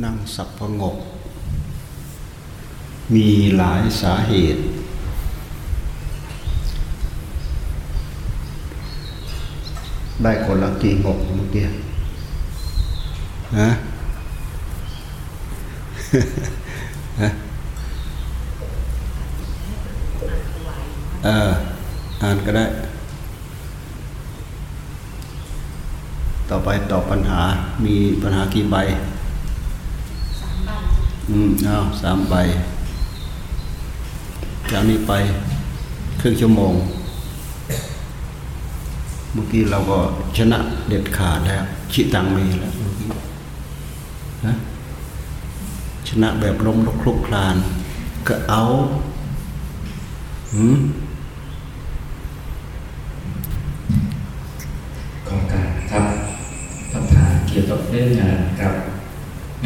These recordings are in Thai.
นั่งสับพงก มีหลายสาเหตุ ได้คนละกี่งกเมื่อกี้ฮะฮะเอออ่านก็ได้ ต่อไปตอบปัญหามีปัญหากี่ใบสามใบ อืมเอาสามใบจากนี้ไปครึ่งชั่วโมง เมื่อกี้เราก็ชนะเด็ดขาดแล้วชิตังมีแล้วเมื่อกี้นะชนะแบบล้มลุกคลุกคลาน ก็เอาหืมขอการครับคำถามเกี่ยวกับเรื่องงานครับ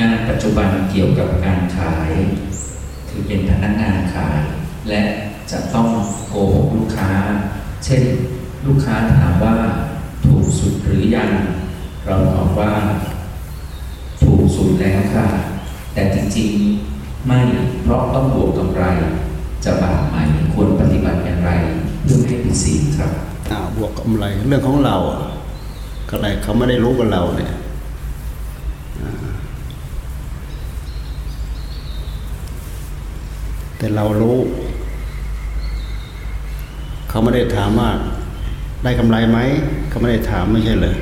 งานปัจจุบันเกี่ยวกับการขาย คือเป็นพนักงานขาย และจะต้องโกหกลูกค้า เช่น ลูกค้าถามว่าถูกสุดหรือยัง เราตอบว่า ถูกสุดแล้วค่ะ แต่จริงๆไม่เพราะต้องบวกกำไร จะบาปไหมควรปฏิบัติอย่างไรเพื่อให้ผิดศีลครับอ้าบวกกำไรเรื่องของเราอะก็อะไรเขาไม่ได้รู้กับเราเนี่ยอ่า แต่เรารู้ เขาไม่ได้ถามว่าได้กำไรไหมเขาไม่ได้ถามไม่ใช่เลย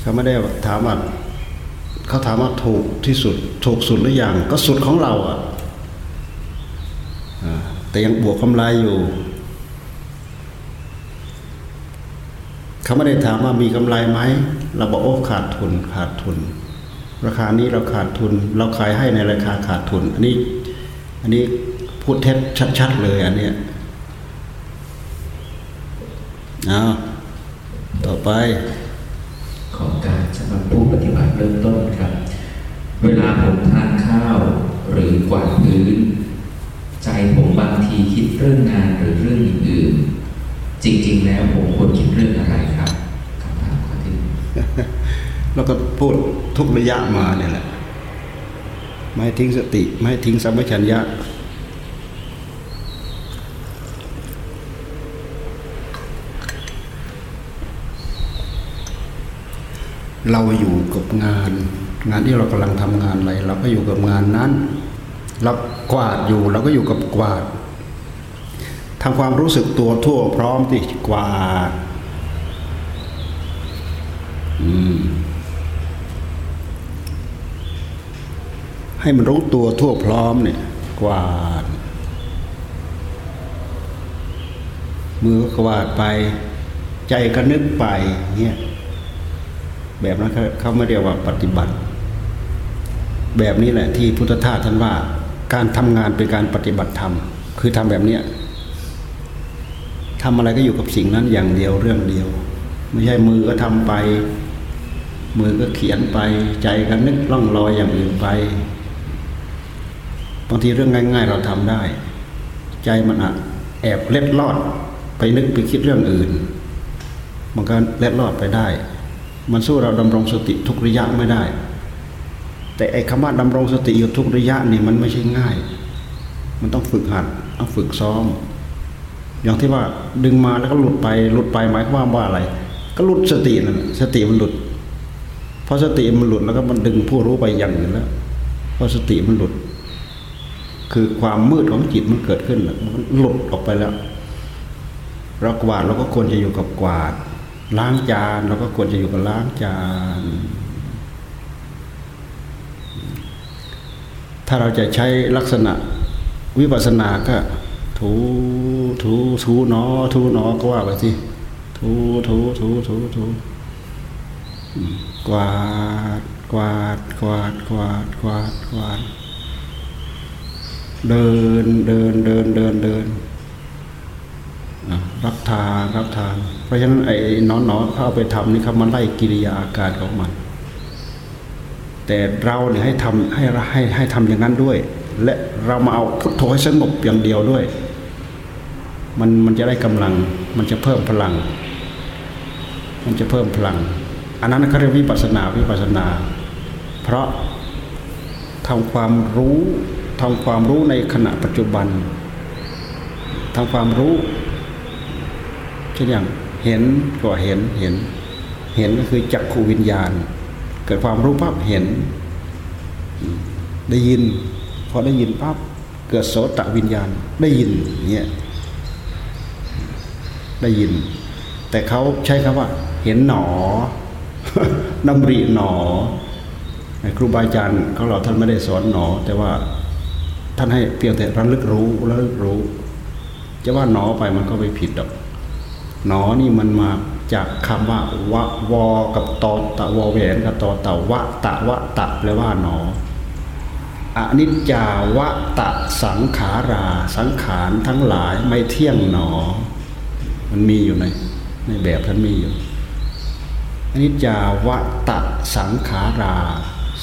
เขาไม่ได้ถามว่าเขาถามว่าถูกที่สุด ถูกสุดหรือยังก็สุดของเราอะแต่ยังบวกกำไรอยู่เขาไม่ได้ถามว่ามีกำไรไหมเราบอกโอ้ขาดทุนขาดทุน ราคานี้เราขาดทุน เราขายให้ในราคาขาดทุน อันนี้ อันนี้พูดเท็จชัด ๆ เลยอันเนี้ยเอาต่อไป ขอการสำหรับผู้ปฏิบัติเริ่มต้นครับ เวลาผมทานข้าวหรือกวาดพื้น ใจผมบางทีคิดเรื่องงานหรือเรื่องอื่นๆจริง ๆ แล้วผมควรคิดเรื่องอะไรครับ แล้วก็พูดทุกระยะมาเนี่ยแหละ ไม่ทิ้งสติ ไม่ทิ้งสัมปชัญญะเราอยู่กับงาน งานที่เรากำลังทำงานอะไร เราก็อยู่กับงานนั้นเรากวาดอยู่เราก็อยู่กับกวาดทำความรู้สึกตัวทั่วพร้อมที่กวาดอืม ให้มันรู้ตัวทั่วพร้อมเนี่ยกวาดมือก็วาดไป ใจก็นึกไปเงี้ยแบบนั้นเขาเขาไม่เรียกว่าปฏิบัติ แบบนี้แหละที่พุทธทาสท่านว่า การทำงานเป็นการปฏิบัติธรรมคือทำแบบเนี้ยทำอะไรก็อยู่กับสิ่งนั้นอย่างเดียวเรื่องเดียว ไม่ใช่มือก็ทำไป มือก็เขียนไป ใจก็นึกล่องลอยอย่างอื่นไป บางทีเรื่องง่าย ๆ เราทำได้ ใจมันอะแอบเล็ดลอดไปนึกไปคิดเรื่องอื่น มันก็เล็ดลอดไปได้ มันสู้เราดำรงสติทุกระยะไม่ได้ แต่ไอ้คำว่าดำรงสติอยู่ทุกระยะนี่มันไม่ใช่ง่าย มันต้องฝึกหัดต้องฝึกซ้อม อย่างที่ว่าดึงมาแล้วก็หลุดไปหลุดไปหมายความว่าอะไร ก็หลุดสตินั่นแหละสติมันหลุดพอสติมันหลุดแล้วก็มันดึงผู้รู้ไปอย่างอื่นแล้วพอสติมันหลุด คือความมืดของจิตมันเกิดขึ้นแล้วมันหลุดออกไปแล้วเรากวาดเราก็ควรจะอยู่กับกวาด ล้างจานเราก็ควรจะอยู่กับล้างจาน ถ้าเราจะใช้ลักษณะวิปัสสนาก็ ถูถูถูหนอถูหนอก็ว่าไปสิถูถูถูถูถูกวาดกวาดกวาดกวาดกวาดกวาด เดินเดินเดินเดินเดินรับทานรับทาน เพราะฉะนั้นไอ้นอนหนอเข้าไปทำนี่ครับมันไล่กิริยาอาการของมัน แต่เราเนี่ยให้ทำให้ให้ให้ทำอย่างนั้นด้วย และเรามาเอาพุทโธให้สงบอย่างเดียวด้วย มันมันจะได้กำลัง มันจะเพิ่มพลัง มันจะเพิ่มพลัง อันนั้นเขาเรียกวิปัสนาวิปัสนา เพราะทำความรู้ ทำความรู้ในขณะปัจจุบันทำความรู้เช่นอย่างเห็นก็เห็นเห็น เห็นก็คือจักขูวิญญาณ เกิดความรู้ปั๊บเห็น ได้ยินพอได้ยินปั๊บเกิดโสตวิญญาณได้ยินเนี่ยได้ยิน แต่เขาใช้คำว่า เห็นหนอน้ำริหนอครูบาอาจารย์เขาเราท่านไม่ได้สอนหนอ แต่ว่า ท่านให้เพียงแต่ระลึกรู้ระลึกรู้ จะว่าหนอไปมันก็ไม่ผิดดอกหนอนี่มันมาจากคำว่าวะวอกับตอตะวอแหวนกับตอตะวะตะวะตะแปลว่าหนออนิจจาวะตะสังขาราสังขารทั้งหลายไม่เที่ยงหนอ มันมีอยู่ในในแบบท่านมีอยู่อนิจจาวะตะสังขารา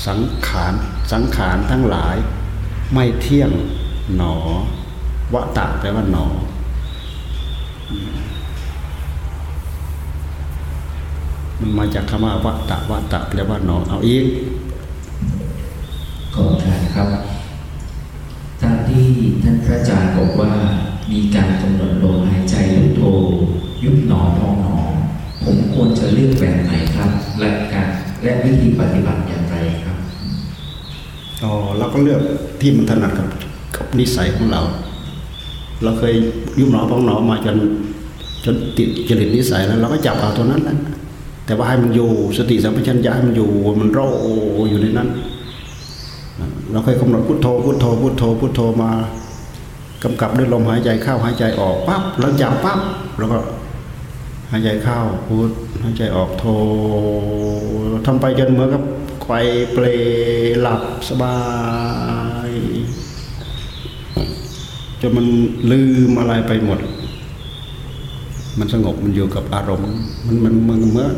สังขารสังขารทั้งหลาย ไม่เที่ยงหนอวะตะแปลว่าหนอ มันมาจากคำว่าวะตะวะตะแปลว่าหนอ เอาอีกขอการครับตามที่ท่านพระอาจารย์บอกว่า มีการกำหนดลมหายใจพุทโธยุบหนอพองหนอ ผมควรจะเลือกแบบไหนครับ และการและวิธีปฏิบัติอย่างไรครับ อ๋อเราก็เลือกที่มันถนัดกับกับนิสัยของเรา เราเคยยุบหนอพองหนอมาจนจนติดจริตนิสัยแล้วเราก็จับเอาตัวนั้นแหละแต่ว่าให้มันอยู่สติสัมปชัญญะให้มันอยู่มันโรอยู่ในนั้น เราเคยกำหนดพุทโธพุทโธพุทโธพุทโธมากำกับด้วยลมหายใจเข้าหายใจออกปั๊บเราจับปั๊บแล้วก็หายใจเข้าพุทหายใจออกโธทำไปจนเหมือนกับ ไขวเปลหลับสบาย จนมันลืมอะไรไปหมด มันสงบมันอยู่กับอารมณ์ มันมันเมือนเมื่อ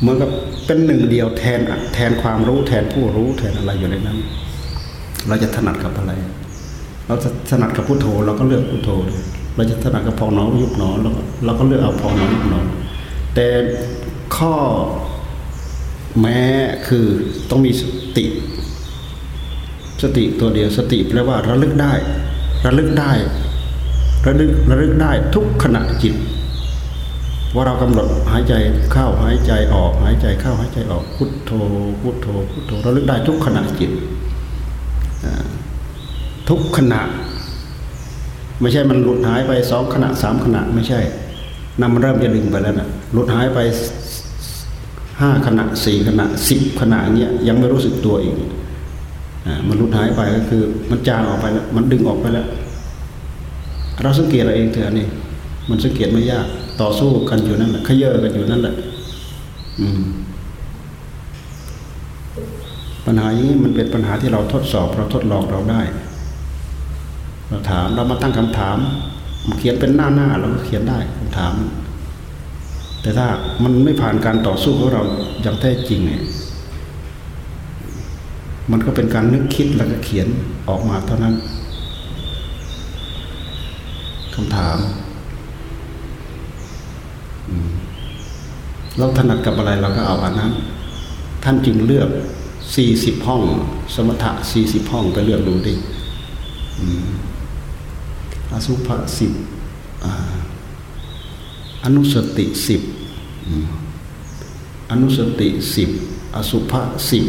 เหมือนกับเป็นหนึ่งเดียวแทนแทนความรู้แทนผู้รู้แทนอะไรอยู่ในนั้น เราจะถนัดกับอะไร เราจะถนัดกับพุทโธเราก็เลือกพุทโธ เราจะถนัดกับพองหนอยุบหนอเราก็เราก็เลือกเอาพองหนอยุบหนอแต่ข้อ แม้คือต้องมีสติ สติตัวเดียวสติแปลว่าระลึกได้ ระลึกได้ ระลึกระลึกได้ทุกขณะจิต ว่าเรากำหนดหายใจเข้าหายใจออก หายใจเข้าหายใจออกพุทโธพุทโธพุทโธระลึกได้ทุกขณะจิตทุกขณะ ไม่ใช่มันหลุดหายไปสองขณะสามขณะไม่ใช่นำเริ่มจะดึงไปแล้วน่ะหลุดหายไป ห้าขณะสี่ขณะสิบขณะเงี้ยยังไม่รู้สึกตัวอีกมันหลุดหายไปก็คือ มันจางออกไปแล้วมันดึงออกไปแล้ว เราสังเกตเราเองเถอะนี่มันสังเกตไม่ยากต่อสู้กันอยู่นั่นแหละขยเยกันอยู่นั่นแหละอืมปัญหาอย่างนี้มันเป็นปัญหาที่เราทดสอบ เราทดลองเราได้ เราถามเรามาตั้งคำถามเขียนเป็นหน้าหน้าเราก็เขียนได้คำถาม แต่ถ้ามันไม่ผ่านการต่อสู้ของเราอย่างแท้จริงเนี่ยมันก็เป็นการนึกคิดแล้วก็เขียนออกมาเท่านั้นคำถาม เราถนัดกับอะไรเราก็เอาอันนั้น ท่านจึงเลือกสี่สิบห้อง สมถะสี่สิบห้องไปเลือกดูดิอสุภะสิบอนุสติสิบ อนุสติสิบอสุภะสิบ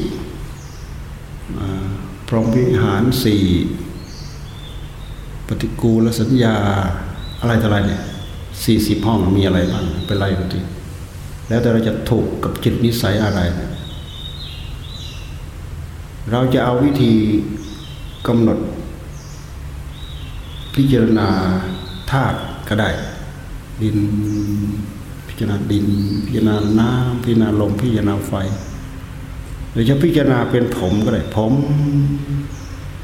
พรหมวิหารสี่ปฏิกูลสัญญาอะไรต่ออะไรเนี่ยสี่สิบห้องมีอะไรบ้างไปไล่ดูทีแล้วแต่เราจะถูกกับจิตนิสัยอะไร เราจะเอาวิธีกำหนด พิจารณาธาตุก็ได้ ดิน พิจารณาดิน พิจารณาน้ำพิจารณาลมพิจารณาไฟหรือจะพิจารณาเป็นผมก็ได้ผม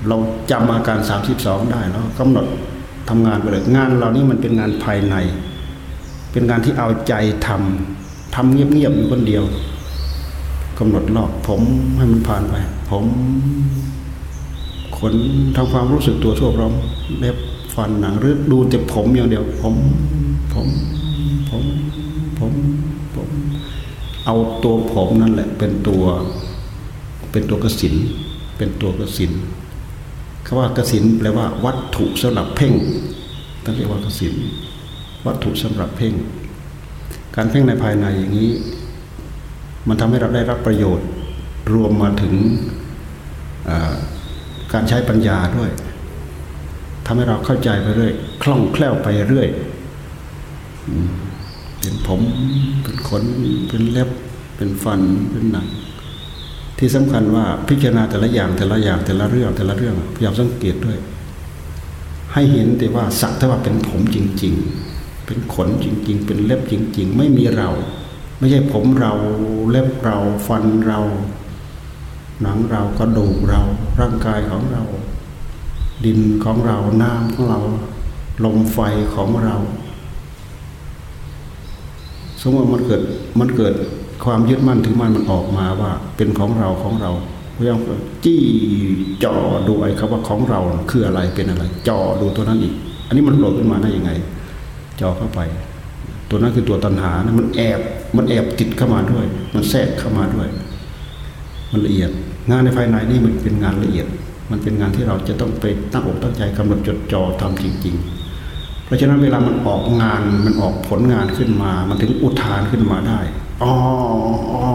เราจำอาการสามสิบสองได้แล้วกำหนดทำงานไปเลยงานเรานี่มันเป็นงานภายใน เป็นงานที่เอาใจทำทำเงียบๆอยู่คนเดียวกำหนดรอบผมให้มันผ่านไป ผมขนทำความรู้สึกตัวทั่วพร้อมเล็บฟันหนังหรือดูแต่ผมอย่างเดียว ผม ผม ผม เอาตัวผมนั่นแหละเป็นตัวเป็นตัวกสินเป็นตัวกสินคำว่ากสินแปลว่า วัตถุสำหรับเพ่งตั้งเรียกว่ากสินวัตถุสำหรับเพ่ง การเพ่งในภายในอย่างนี้ มันทำให้เราได้รับประโยชน์รวมมาถึงการใช้ปัญญาด้วยทำให้เราเข้าใจไปเรื่อยคล่องแคล่วไปเรื่อย เป็นผม เป็นขน เป็นเล็บ เป็นฟัน เป็นหนัง ที่สำคัญว่าพิจารณาแต่ละอย่างแต่ละอย่างแต่ละเรื่องแต่ละเรื่องพยายามสังเกตด้วย ให้เห็นแต่ว่าสักแต่ว่าเป็นผมจริง ๆ เป็นขนจริง ๆ เป็นเล็บจริง ๆ ไม่มีเรา ไม่ใช่ผมเราเล็บเราฟันเรา หนังเรากระดูกเรา ร่างกายของเรา ดินของเราน้ำของเรา ลมไฟของเรา สมมติมันเกิดมันเกิดความยึดมั่นถือมั่นมันออกมาว่าเป็นของเราของเราพยายามจี้จ่อดูไอ้คำว่าของเราคืออะไรเป็นอะไรจ่อดูตัวนั้นอีก อันนี้มันโผล่ขึ้นมาได้ยังไงจ่อเข้าไป ตัวนั้นคือตัวตัณหานะมันแอบมันแอบติดเข้ามาด้วย มันแทรกเข้ามาด้วย มันละเอียด งานในภายในนี่มันเป็นงานละเอียด มันเป็นงานที่เราจะต้องไปตั้งอกตั้งใจกำหนดจดจ่อทำจริง ๆ ราะฉะนั้นเวลามันออกงานมันออกผลงานขึ้นมา มันถึงอุทานขึ้นมาได้อ๋ออ๋อ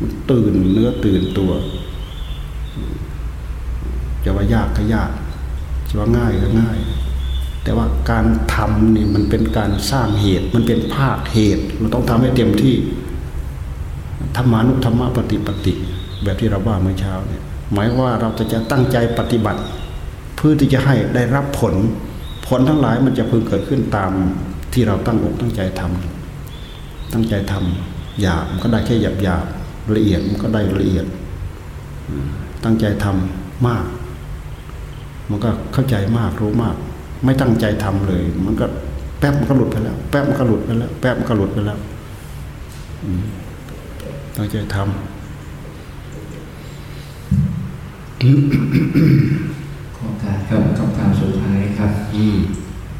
มันตื่นเนื้อตื่นตัว จะว่ายากก็ยากจะว่าง่ายก็ง่าย แต่ว่าการทำนี่มันเป็นการสร้างเหตุ มันเป็นภาคเหตุเราต้องทำให้เต็มที่ธรรมานุธรรมปฏิปติแบบที่เราว่าเมื่อเช้าเนี่ย หมายว่าเราจะจะตั้งใจปฏิบัติ เพื่อที่จะให้ได้รับผล ผลทั้งหลายมันจะพึงเกิดขึ้นตามที่เราตั้งอกตั้งใจทำตั้งใจทำหยาบมันก็ได้แค่หยาบหยาบละเอียดมันก็ได้ละเอียด ตั้งใจทำมาก มันก็เข้าใจมากรู้มาก ไม่ตั้งใจทำเลย มันก็แป๊บมันก็หลุดไปแล้ว แป๊บมันก็หลุดไปแล้ว แป๊บมันก็หลุดไปแล้วตั้งใจทำ ขอการครับคำถามสุดท้ายครับ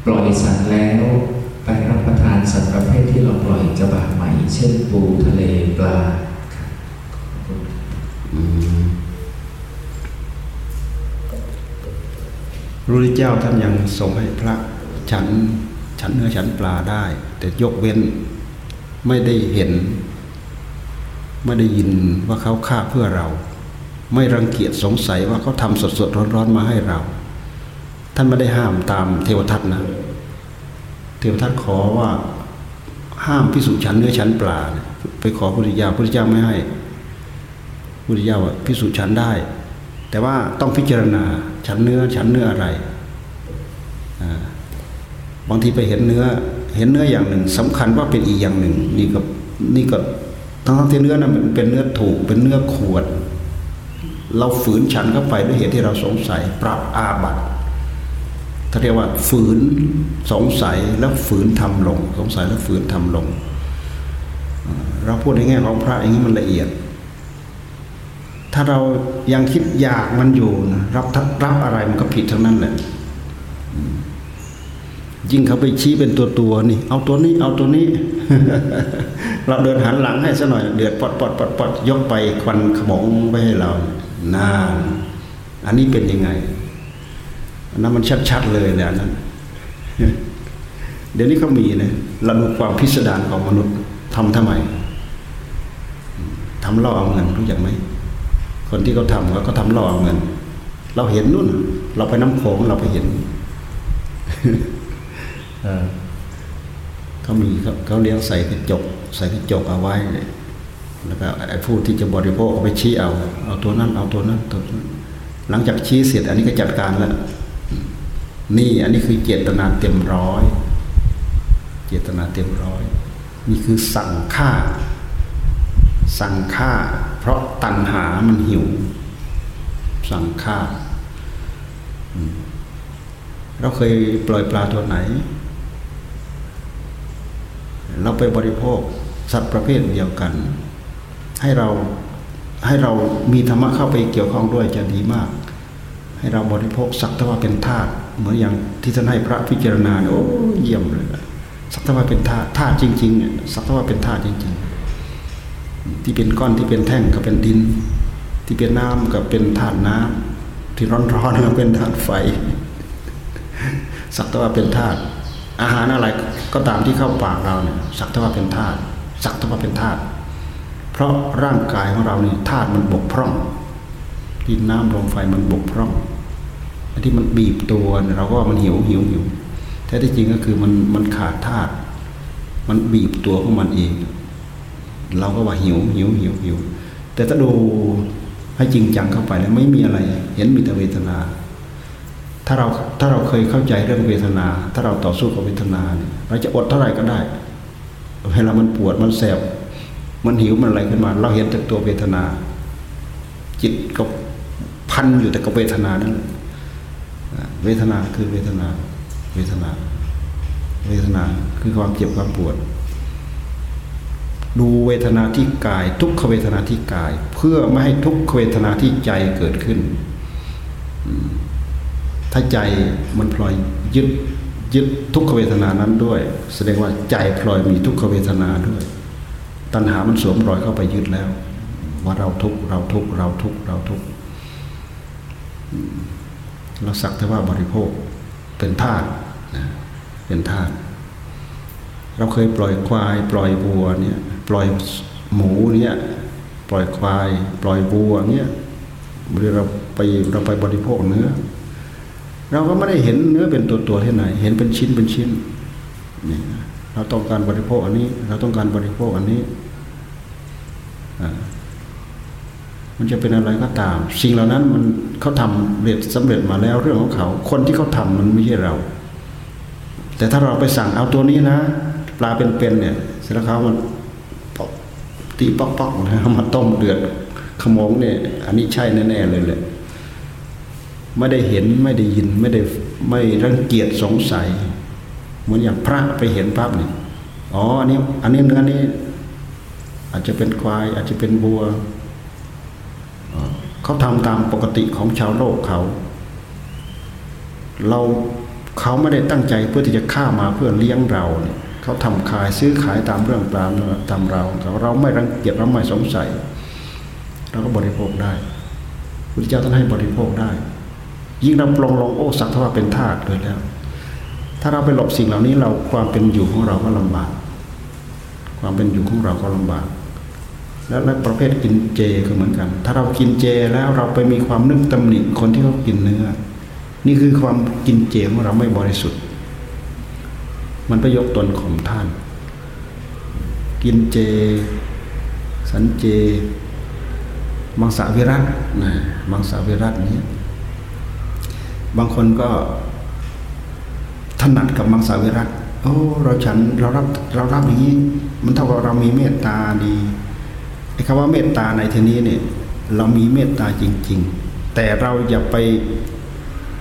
ปล่อยสัตว์แล้วไปรับประทานสัตว์ประเภทที่เราปล่อยจะบาปไหม เช่นปูทะเลปลาพระพุทธเจ้าท่านยังทรงให้พระฉันฉันเนื้อฉันปลาได้ แต่ยกเว้นไม่ได้เห็น ไม่ได้ยินว่าเขาฆ่าเพื่อเรา ไม่รังเกียจสงสัยว่าเขาทำสดๆร้อนๆมาให้เรา ท่านไม่ได้ห้ามตามเทวทัตนะ เทวทัตขอว่าห้ามพิสุฉันเนื้อฉันปลา ไปขอพุทธิยาพุทธิยาไม่ให้พุทธิยาว่าพิสุฉันได้ แต่ว่าต้องพิจารณาฉันเนื้อฉันเนื้ออะไรบางทีไปเห็นเนื้อ เห็นเนื้ออย่างหนึ่งสำคัญว่าเป็นอีกอย่างหนึ่ง นี่ก็นี่ก็ทั้งที่เนื้อนั้นเป็นเนื้อถูกเป็นเนื้อขวด เราฝืนฉันเข้าไปด้วยเหตุที่เราสงสัย ปรับอาบัติเขาเรียกว่าฝืนสงสัยแล้วฝืนทำลง สงสัยแล้วฝืนทำลง เราพูดในแง่ของพระอย่างนี้มันละเอียด ถ้าเรายังคิดอยากมันอยู่นะรับรับอะไรมันก็ผิดทั้งนั้นแหละยิ่งเขาไปชี้เป็นตัวตัวนี่ เอาตัวนี้ เอาตัวนี้ เราเดินหันหลังให้ซะหน่อย เดือดปอดปอดปอดปอดยกไปควันขมงไปให้เรา นานอันนี้เป็นยังไงอันนั้นมันชัดๆเลยเนี่ยนั้น เดี๋ยวนี้เขามีนะเราดูความพิสดารของมนุษย์ทำทำไมทำล่อเอาเงินรู้จักไหมคนที่เขาทำเขาก็ทำล่อเอาเงิน เราเห็นนู่น เราไปน้ำโขงเราไปเห็นเขามีเขาเลี้ยงใส่กระจก ใส่กระจกเอาไว้ แล้วก็ไอ้ผู้ที่จะบริโภคไปชี้เอา เอาตัวนั้น เอาตัวนั้นตัวนั้นหลังจากชี้เสร็จ อันนี้ก็จัดการแล้ว นี่อันนี้คือเจตนาเต็มร้อย เจตนาเต็มร้อย นี่คือสั่งฆ่า สั่งฆ่า เพราะตัณหามันหิว สั่งฆ่า เราเคยปล่อยปลาตัวไหน เราไปบริโภคสัตว์ประเภทเดียวกัน ให้เราให้เรามีธรรมะเข้าไปเกี่ยวข้องด้วยจะดีมาก ให้เราบริโภคสักแต่ว่าเป็นธาตุเหมือนอย่างที่ท่านให้พระพิจารณาโอ้เยี่ยมเลยสักทว่าเป็นธาตุธาตุจริงๆเนี่ยสักทว่าเป็นธาตุจริง ๆ ที่เป็นก้อนที่เป็นแท่งก็เป็นดิน ที่เป็นน้ำก็เป็นธาตุน้ำที่ร้อนๆก็เป็นธาตุไฟ สักแต่ว่าเป็นธาตุอาหารอะไรก็ตามที่เข้าปากเราเนี่ยสักแต่ว่าเป็นธาตุสักแต่ว่าเป็นธาตุ เพราะร่างกายของเรานี่ธาตุมันบกพร่องดินน้ำลมไฟมันบกพร่องอันที่มันบีบตัวเราก็มันหิวหิวหิวแท้ที่จริงก็คือมันมันขาดธาตุมันบีบตัวของมันเอง เราก็ว่าหิวหิวหิวหิวแต่ถ้าดูให้จริงจังเข้าไปแล้วไม่มีอะไร เห็นมีแต่เวทนา ถ้าเราถ้าเราเคยเข้าใจเรื่องเวทนา ถ้าเราต่อสู้กับเวทนาเนี่ยเราจะอดเท่าไหร่ก็ได้เวลามันปวดมันแสบ มันหิวมันอะไรขึ้นมา เราเห็นแต่ตัวเวทนา จิตก็พันอยู่แต่กับเวทนานั่นเวทนาคือเวทนา เวทนา เวทนาคือความเจ็บความปวด ดูเวทนาที่กาย ทุกขเวทนาที่กาย เพื่อไม่ให้ทุกขเวทนาที่ใจเกิดขึ้น ถ้าใจมันพลอยยึดยึดทุกขเวทนานั้นด้วย แสดงว่าใจพลอยมีทุกขเวทนาด้วย ตัณหามันสวมรอยเข้าไปยึดแล้ว ว่าเราทุกเราทุกเราทุกเราทุกเราสักแต่ว่าบริโภคเป็นธาตุเป็นธาตุเราเคยปล่อยควาย ปล่อยวัวเนี่ยปล่อยหมูเนี่ยปล่อยควาย ปล่อยวัวเนี่ยเมื่อเราไปเราไปบริโภคเนื้อ เราก็ไม่ได้เห็นเนื้อเป็นตัวตัวที่ไหน เห็นเป็นชิ้นเป็นชิ้นนี่เราต้องการบริโภคอันนี้ เราต้องการบริโภคอันนี้ มันจะเป็นอะไรก็ตาม สิ่งเหล่านั้นมันเขาทำเร็จสำเร็จมาแล้วเรื่องของเขา คนที่เขาทามันไม่ใช่เรา แต่ถ้าเราไปสั่งเอาตัวนี้นะ ปลาเป็นๆเนี่ยเสร็จแล้วเขามันตีป๊อกๆนะมาต้มเดือดขมงเนี่ย อันนี้ใช่แน่ๆเลยแหละไม่ได้เห็นไม่ได้ยินไม่ได้ไม่รังเกียจสงสัย เหมือนอย่างพระไปเห็นภาพนี่อ๋ออันนี้ อันนี้เนื้อนี้ อาจจะเป็นควาย อาจจะเป็นบัวเขาทำตามปกติของชาวโลกเขา เราเขาไม่ได้ตั้งใจเพื่อที่จะฆ่ามาเพื่อเลี้ยงเราเนี่ยเขาทำขายซื้อขายตามเรื่องตามตามเราเขาเราไม่รังเกียจเราไม่สงสัยเราก็บริโภคได้พุทธเจ้าท่านให้บริโภคได้ ยิ่งเราปลงลงโอ้สักทว่าเป็นธาตุเลยแล้ว ถ้าเราไปหลบสิ่งเหล่านี้เราความเป็นอยู่ของเราก็ลำบาก ความเป็นอยู่ของเราก็ลำบาก แล้วประเภทกินเจก็เหมือนกัน ถ้าเรากินเจแล้วเราไปมีความนึกตำหนิคนที่เขากินเนื้อ นี่คือความกินเจของเราไม่บริสุทธิ์ มันไปยกตนข่มท่าน กินเจ สันเจ มังสวิรัตนะมังสวิรัตนี้ บางคนก็ถนัดกับมังสวิรัตโอ้เราฉันเรารับเรารับอย่างนี้ มันเท่ากับเรามีเมตตาดี คำว่าเมตตาในที่นี้เนี่ยเรามีเมตตาจริง ๆ แต่เราอย่าไป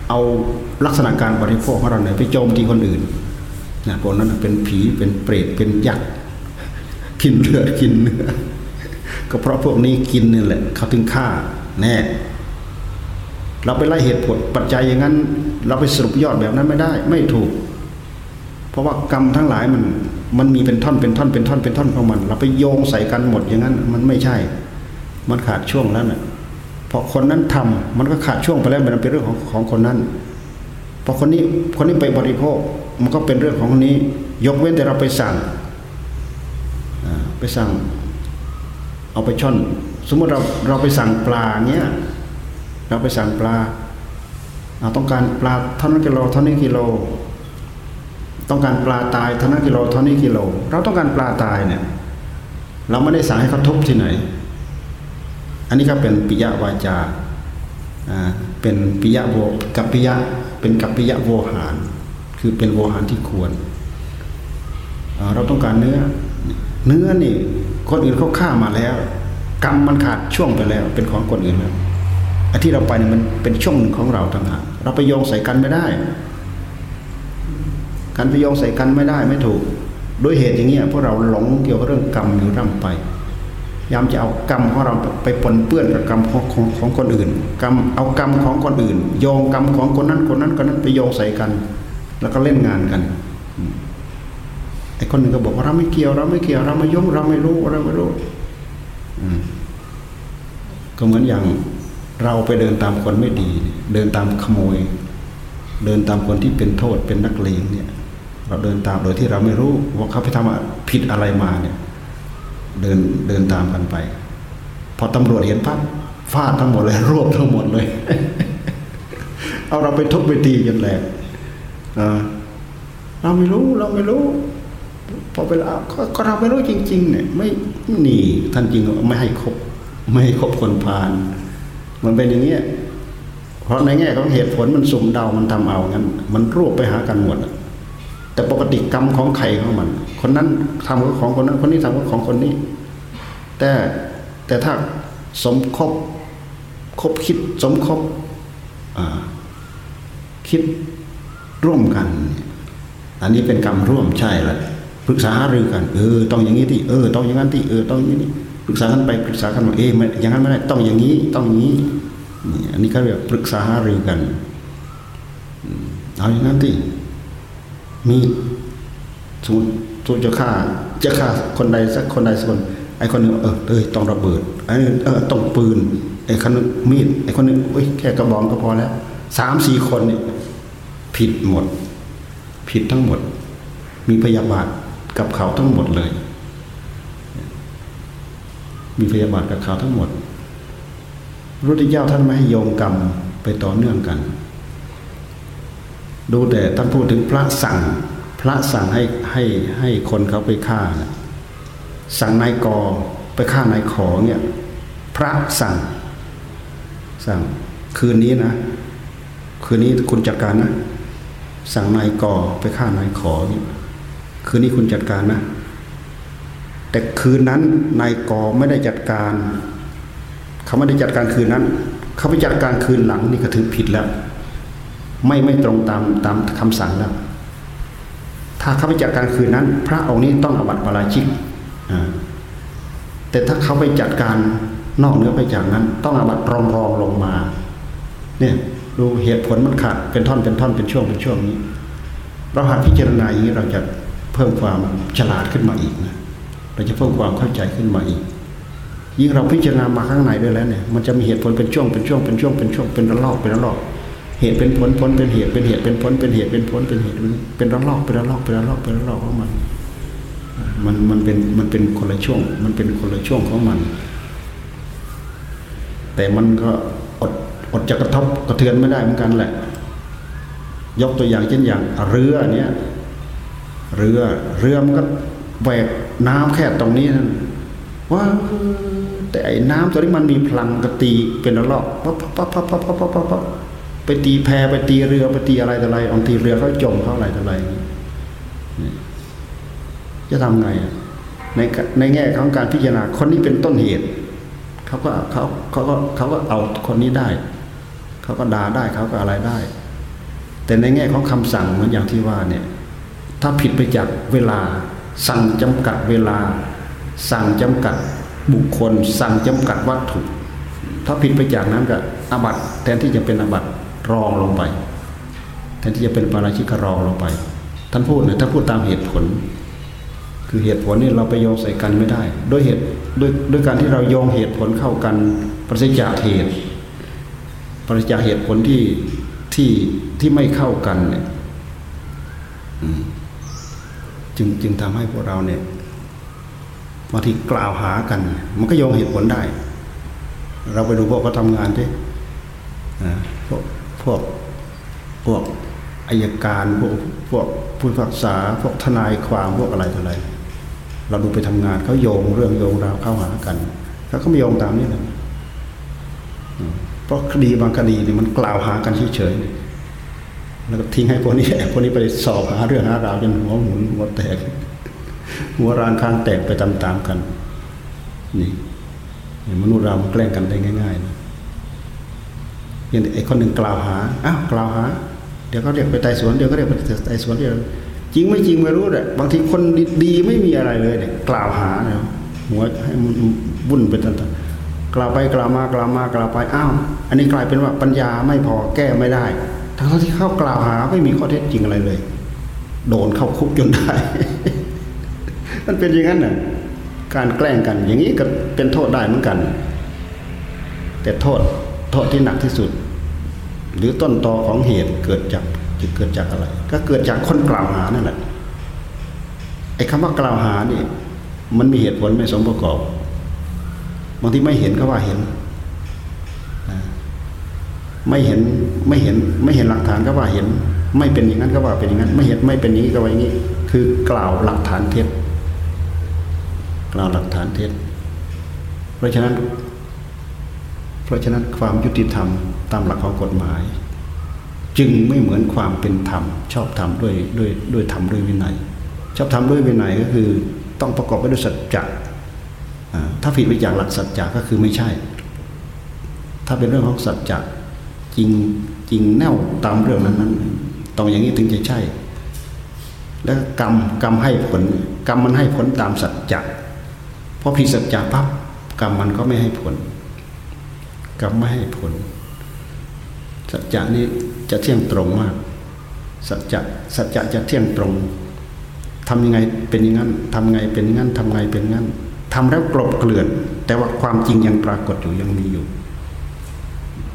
เอาลักษณะการบริโภคของเราเนี่ยไปโจมตีคนอื่นนะพวกนั้นเป็นผีเป็นเปรตเป็นยักษ์กินเลือดกินเนื้อก็เพราะพวกนี้กินนี่แหละเขาถึงฆ่าแน่เราไปไล่เหตุผลปัจจัยอย่างนั้น เราไปสรุปยอดแบบนั้นไม่ได้ ไม่ถูก เพราะว่ากรรมทั้งหลายมัน มันมีเป็นท่อนเป็นท่อนเป็นท่อนเป็นท่อนของมัน เราไปโยงใส่กันหมดอย่างนั้น มันไม่ใช่ มันขาดช่วงแล้วน่ะพอคนนั้นทำมันก็ขาดช่วงไปแล้วมันเป็นเรื่องของของคนนั้นพอคนนี้คนนี้ไปบริโภคมันก็เป็นเรื่องของคนนี้ ยกเว้นแต่เราไปสั่งไปสั่ง เอาไปช่อน สมมติเราเราไปสั่งปลาเงี้ยเราไปสั่งปลาเราต้องการปลาเท่านั้นกิโลเท่านี้กิโล ต้องการปลาตายเท่านั้นกิโลเท่านี้กิโล เราต้องการปลาตายเนี่ย เราไม่ได้สั่งให้เขาทุบที่ไหน อันนี้ก็เป็นปิยวาจาเป็นปิยะโวกับปิยะเป็นกับปิยะโวหาร คือเป็นโวหารที่ควร เราต้องการเนื้อ เนื้อนี่คนอื่นเขาฆ่ามาแล้ว กรรมมันขาดช่วงไปแล้ว เป็นของคนอื่นแล้วไอ้ที่เราไปเนี่ยมันเป็นช่วงหนึ่งของเราต่างหากเราไปโยงใส่กันไม่ได้ การไปโยงใส่กันไม่ได้ไม่ถูกด้วยเหตุอย่างเงี้ยพวกเราหลงเกี่ยวกับเรื่องกรรมอยู่ร่ำไปยามจะเอากรรมของเราไปปนเปื้อนกับกรรมของของของคนอื่น กรรมเอากรรมของคนอื่น โยงกรรมของคนนั้นคนนั้นคนนั้นไปโยงใส่กัน แล้วก็เล่นงานกันไอ้คนหนึ่งก็บอกว่าเราไม่เกี่ยวเราไม่เกี่ยวเราไม่ยุ่งเราไม่รู้เราไม่รู้ก็เหมือนอย่างเราไปเดินตามคนไม่ดี เดินตามขโมย เดินตามคนที่เป็นโทษเป็นนักเลงเนี่ย เราเดินตามโดยที่เราไม่รู้ว่าเขาไปทำผิดอะไรมาเนี่ยเดินเดินตามกันไป พอตำรวจเห็นปั๊บฟาดทั้งหมดเลยรวบทั้งหมดเลย เอาเราไปทุบไปตีจนแหลกเราไม่รู้เราไม่รู้ พอเวลาก็ก็เราไม่รู้จริง ๆ เนี่ย ไม่หนีท่านจริงไม่ให้คบ ไม่ให้คบคนพาลมันเป็นอย่างเงี้ยเพราะในแง่ของเหตุผลมันสุ่มเดามันทำเอางั้น มันรวบไปหากันหมดอะ แต่ปกติกรรมของใครของมัน คนนั้นทำก็ของคนนั้นคนนี้ทำก็ของคนนี้ แต่แต่ถ้าสมคบคบคิดสมคบคิดร่วมกัน อันนี้เป็นกรรมร่วมใช่ล้วปรึกษาหารือกันเออต้องอย่างนี้ที่เออต้องอย่างนั้นที่เออต้องอย่างนี้ปรึกษากันไปปรึกษากันมาเอออย่างนั้นไม่ได้ต้องอย่างนี้ต้องอย่างนี้นี่อันนี้ก็เรียกปรึกษาหารือกันเอาอย่างนั้นที่ มีสมมติสมมติจะฆ่าจะฆ่าคนใดสักคนใดสักคนไอ้คนหนึงเออเออต้องระเบิดไอ้เออต้องปืนไอ้คนนึงมีดไอ้คนนึงเอ้ยแค่กระบองก็พอแล้วสามสี่คนเนี่ยผิดหมด ผิดทั้งหมด มีพยาบาทกับเขาทั้งหมดเลย มีพยาบาทกับเขาทั้งหมดรุติเจ้าท่านไม่ให้โยงกรรมไปต่อเนื่องกัน ดูแต่ท่านพูดถึงพระสั่ง พระสั่งให้ให้ให้คนเขาไปฆ่านะสั่งนายกอไปฆ่านายขอเนี่ย พระสั่ง สั่งคืนนี้นะ คืนนี้คุณจัดการนะ สั่งนายกอไปฆ่านายขอเนี่ยคืนนี้คุณจัดการนะ แต่คืนนั้นนายกอไม่ได้จัดการ เขาไม่ได้จัดการคืนนั้น เขาไปจัดการคืนหลังนี่ก็ถือผิดแล้ว ไม่ไม่ตรงตามตามคำสั่งแล้ว ถ้าเขาไปจัดการคืนนั้น พระองค์นี้ต้องอบัติปาราชิกแต่ถ้าเขาไปจัดการนอกเหนือไปจากนั้น ต้องอบัติรองรองลงมา เนี่ยดูเหตุผลมันขาดเป็นท่อนเป็นท่อนเป็นช่วงเป็นช่วงนี้ เราหากพิจารณาอย่างนี้เราจะเพิ่มความฉลาดขึ้นมาอีกนะเราจะเพิ่มความเข้าใจขึ้นมาอีก ยิ่งเราพิจารณามาข้างในด้วยแล้วเนี่ย มันจะมีเหตุผลเป็นช่วงเป็นช่วงเป็นช่วงเป็นช่วงเป็นระลอกเป็นระลอก เหตุเป็นผลผลเป็นเหตุเป็นเหตุเป็นผลเป็นเหตุเป็นผลเป็นเหตุเป็นระลอกเป็นระลอกเป็นระลอกเป็นระลอกของมันมันมันเป็นมันเป็นคนละช่วง มันเป็นคนละช่วงของมัน แต่มันก็อดอดจะกระทบกระเทือนไม่ได้เหมือนกันแหละ ยกตัวอย่างเช่นอย่าง เรือเนี้ยเรือเรือมันก็แบกน้ำแค่ตรงนี้นั่นว่าแต่ไอ้น้ำตัวนี้มันมีพลังกระตีเป็นระลอกปั๊บปั๊บปั๊บปั๊บปั๊บปั๊บปั๊บ ไปตีแพไปตีเรือไปตีอะไรต่ออะไรบางทีเรือเขาจมเขาอะไรต่ออะไรจะทำไงในในแง่ของการพิจารณาคนนี้เป็นต้นเหตุเขาก็เขาเขาก็เขาก็เอาคนนี้ได้เขาก็ด่าได้เขาก็อะไรได้ แต่ในแง่ของคำสั่งเหมือนอย่างที่ว่าเนี่ย ถ้าผิดไปจากเวลา สั่งจำกัดเวลา สั่งจำกัดบุคคล สั่งจำกัดวัตถุ ถ้าผิดไปจากนั้นก็อาบัตแทนที่จะเป็นอาบัต รองลงไปแทนที่จะเป็นปาราชิกรองลงไป ท่านพูดเนี่ยท่านพูดตามเหตุผล คือเหตุผลนี่เราไปโยงใส่กันไม่ได้ ด้วยเหตุด้วยด้วยการที่เราโยงเหตุผลเข้ากันปราศจากเหตุปราศจากเหตุผลที่ที่ที่ไม่เข้ากันเนี่ยจึงจึงทำให้พวกเราเนี่ยบางทีกล่าวหากัน มันก็โยงเหตุผลได้ เราไปดูพวกเขาทำงานที่พวก วกพวกอายการพวกพวกผู้พิพากษาพวกทนายความพวกอะไรต่ออะไร เราดูไปทำงานเขาโยงเรื่องโยงราวเข้าหากันเขาก็ไม่โยงตามนี้นะอืมเพราะคดีบางคดีเนี่ยมันกล่าวหากันเฉยๆแล้วก็ทิ้งให้พวกนี้พวกนี้ไปสอบหาเรื่องหาราวจนหัวหมุนหัวแตกหัวรานข้างแตกไปตามๆกัน นี่มนุษย์เรามันแกล้งกันได้ง่ายๆนะ อย่างไอ้คนหนึ่งกล่าวหาอ้าวกล่าวหา เดี๋ยวก็เรียกไปไต่สวนเดี๋ยวก็เรียกไปไต่สวนเดี๋ยวจริงไม่จริงไม่รู้แหละบางทีคนดีไม่มีอะไรเลยเนี่ยกล่าวหาเนี่ยหัวให้มันวุ่นไปต่างๆกล่าวไปกล่าวมากล่าวมากล่าวไปอ้าวอันนี้กลายเป็นว่าปัญญาไม่พอแก้ไม่ได้ ทั้งที่เข้ากล่าวหาไม่มีข้อเท็จจริงอะไรเลย โดนเข้าคุกจนได้ มันเป็นอย่างนั้นน่ะการแกล้งกัน อย่างนี้ก็เป็นโทษได้เหมือนกัน แต่โทษโทษที่หนักที่สุด หรือต้นตอของเหตุเกิดจากจะเกิดจากอะไร ก็เกิดจากคนกล่าวหานั่นแหละไอ้คำว่ากล่าวหานี่มันมีเหตุผลไม่สมประกอบบางทีไม่เห็นก็ว่าเห็นไม่เห็นไม่เห็นไม่เห็นหลักฐานก็ว่าเห็น ไม่เป็นอย่างนั้นก็ว่าเป็นอย่างนั้น ไม่เห็นไม่เป็นอย่างนี้ก็ว่าอย่างนี้ คือกล่าวหลักฐานเท็จกล่าวหลักฐานเท็จเพราะฉะนั้น เพราะฉะนั้นความยุติธรรม ตามหลักของกฎหมาย จึงไม่เหมือนความเป็นธรรม ชอบธรรมด้วยด้วยด้วยธรรมด้วยวินัย ชอบธรรมด้วยวินัยก็คือต้องประกอบไปด้วยสัจจะถ้าผิดไปจากหลักสัจจะก็คือไม่ใช่ ถ้าเป็นเรื่องของสัจจะจริงจริงแน่วตามเรื่องนั้นนั้นต้องอย่างนี้ถึงจะใช่ แล้วกรรมกรรมให้ผล กรรมมันให้ผลตามสัจจะพอผิดสัจจะปั๊บกรรมมันก็ไม่ให้ผล กรรมไม่ให้ผล สัจจะนี้จะเที่ยงตรงมาก สัจจะสัจจะจะเที่ยงตรงทำยังไงเป็นอย่างนั้นทำไงเป็นงั้นทำไงเป็นงั้นทำแล้วกลบเกลื่อน แต่ว่าความจริงยังปรากฏอยู่ยังมีอยู่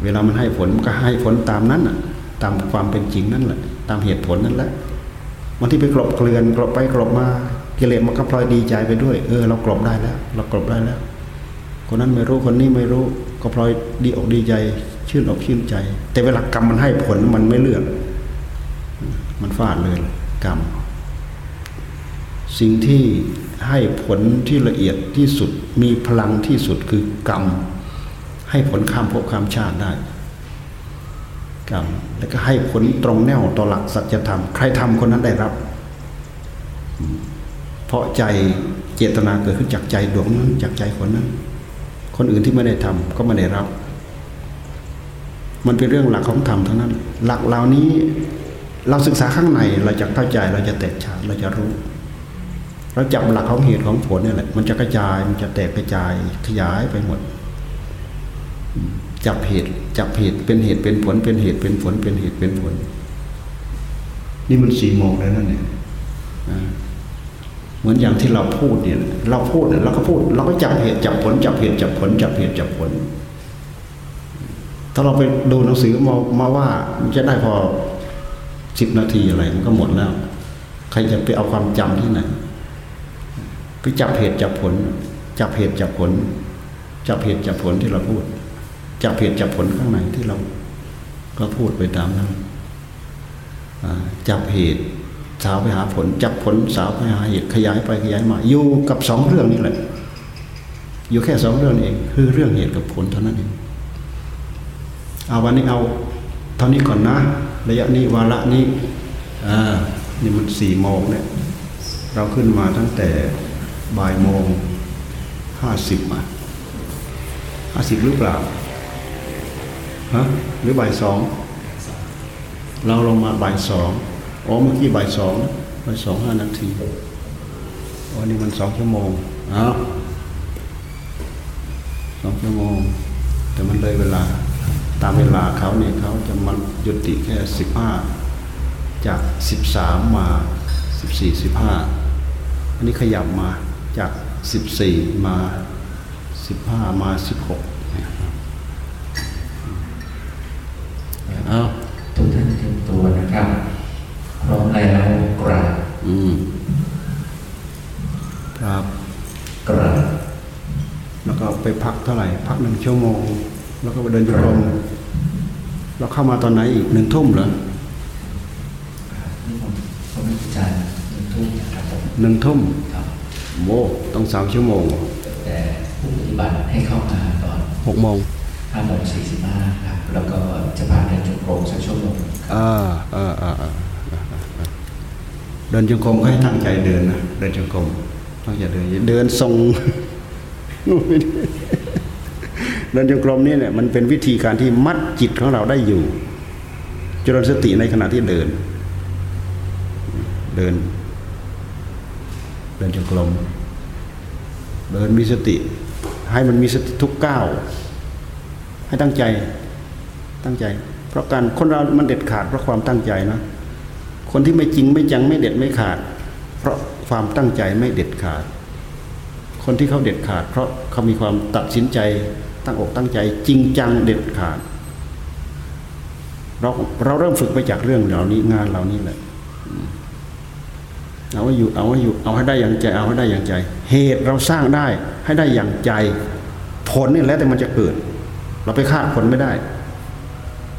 เวลามันให้ผลมันก็ให้ผลตามนั้นน่ะ ตามความเป็นจริงนั่นแหละ ตามเหตุผลนั่นแหละบางที่ไปกลบเกลื่อนกลบไปกลบมากิเลสมันก็พลอยดีใจไปด้วย เออ เรากลบได้แล้ว เรากลบได้แล้ว คนนั้นไม่รู้คนนี้ไม่รู้ ก็พลอยดีอกดีใจ ชื่นอกชื่นใจ แต่เวลากรรมมันให้ผลมันไม่เลือก มันฟาดเลยกรรม สิ่งที่ให้ผลที่ละเอียดที่สุดมีพลังที่สุดคือกรรม ให้ผลข้ามภพข้ามชาติได้ กรรม แล้วก็ให้ผลตรงแนวต่อหลักสัจธรรม ใครทำคนนั้นได้รับ เพราะใจเจตนาเกิดขึ้นจากใจดวงนั้นจากใจคนนั้น คนอื่นที่ไม่ได้ทำก็ไม่ได้รับ มันเป็นเรื่องหลักของธรรมเท่านั้น หลักเหล่านี้เราศึกษาข้างในเราจะเข้าใจเราจะแตกฉานเราจะรู้ เราจับหลักของเหตุของผลนี่แหละ มันจะกระจายมันจะแตกกระจายขยายไปหมด จับเหตุจับเหตุเป็นเหตุเป็นผล เป็นเหตุเป็นผล เป็นเหตุเป็นผล นี่มันสี่โมงแล้วนั่นเนี่ยเหมือนอย่างที่เราพูดเนี่ย เราพูดเนี่ยเราก็พูด เราก็จับเหตุจับผล จับเหตุจับผล จับเหตุจับผล ถ้าเราไปดูหนังสือมามาว่ามันจะได้พอสิบนาทีอะไรมันก็หมดแล้ว ใครจะไปเอาความจำที่ไหนไปจับเหตุจับผล จับเหตุจับผล จับเหตุจับผลที่เราพูด จับเหตุจับผลข้างในที่เรา ก็พูดไปตามนั้นจับเหตุสาวไปหาผล จับผลสาวไปหาเหตุขยายไปขยายมา อยู่กับสองเรื่องนี้แหละ อยู่แค่สองเรื่องเอง คือเรื่องเหตุกับผลเท่านั้นเอง เอาวันนี้เอาเท่านี้ก่อนนะ ระยะนี้วาระนี้อ่านี่มันสี่โมงเนี่ยเราขึ้นมาตั้งแต่บ่ายโมงห้าสิบมาห้าสิบหรือเปล่าฮะหรือบ่ายสองเราลงมาบ่ายสองอ๋อเมื่อกี้บ่ายสองบ่ายสองห้านาทีอ๋อนี่มันสองชั่วโมงอ้าวสองชั่วโมง แต่มันเลยเวลา ตามเวลาเขาเนี่ยเขาจะมันยุติแค่สิบห้าจากสิบสามมาสิบสี่สิบห้าอันนี้ขยับมาจากสิบสี่มาสิบห้ามาสิบหกเอาทุกท่านเตรียมตัวนะครับ พร้อมแล้วกราบอืมครับกราบแล้วก็ไปพักเท่าไหร่ พักหนึ่งชั่วโมง แล้วก็ไปเดินจงกรมเราเข้ามาตอนไหนอีกหนึ่งทุ่มเหรอนี่ผมผมอาจารย์หนึ่งทุ่มนะครับผมหนึ่งทุ่มครับโมต้องสามชั่วโมง แต่ผู้ปฏิบัติให้เข้ามาตอนหกโมงห้าโมงสี่สิบห้าครับแล้วก็จะพาเดินจงกรมสักชั่วโมงครับอ่าอ่าอ่าอ่าเดินจงกรมก็ให้ตั้งใจเดินนะเดินจงกรมตั้งใจเดินอย่าเดินทรง เดินจงกรมนี่เนี่ยมันเป็นวิธีการที่มัดจิตของเราได้อยู่จริญสติในขณะที่เดิน เดิน เดินจงกรมเดินมีสติ ให้มันมีสติทุกก้าวให้ตั้งใจตั้งใจ เพราะการคนเรามันเด็ดขาดเพราะความตั้งใจนะคนที่ไม่จริงไม่จังไม่เด็ดไม่ขาด เพราะความตั้งใจไม่เด็ดขาด คนที่เขาเด็ดขาด เพราะเขามีความตัดสินใจ ตั้งอกตั้งใจจริงจังเด็ดขาด เราเราเริ่มฝึกไปจากเรื่องเหล่านี้งานเหล่านี้แหละเอาให้อยู่เอาให้อยู่เอาให้ได้อย่างใจ เอาให้ได้อย่างใจ เหตุเราสร้างได้ให้ได้อย่างใจ ผลนี่แล้วแต่มันจะเกิด เราไปคาดผลไม่ได้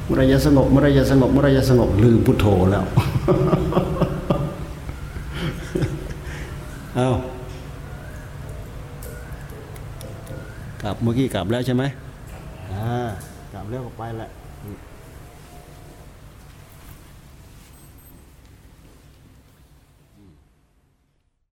เมื่อไรจะสงบเมื่อไรจะสงบเมื่อไรจะสงบลืมพุทโธแล้ว เอา กลับเมื่อกี้กลับแล้วใช่ไหมอ่ากลับแล้วก็ไปแหละ